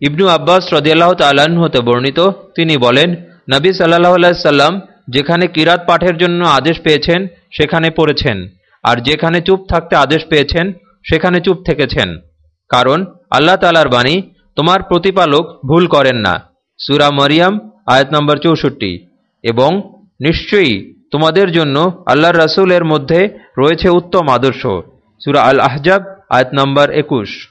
ইবনু আব্বাস রদিয়াল্লাহ তাল্লাহ্ন হতে বর্ণিত, তিনি বলেন, নবী সাল্লাহ সাল্লাম যেখানে কিরাত পাঠের জন্য আদেশ পেয়েছেন, সেখানে পড়েছেন। আর যেখানে চুপ থাকতে আদেশ পেয়েছেন, সেখানে চুপ থেকেছেন। কারণ আল্লাহ তালার বাণী, তোমার প্রতিপালক ভুল করেন না। সুরা মরিয়াম, আয়াত নম্বর চৌষট্টি। এবং নিশ্চয়ই তোমাদের জন্য আল্লাহর রাসুলের মধ্যে রয়েছে উত্তম আদর্শ। সুরা আল আহজাব আয়াত নম্বর একুশ।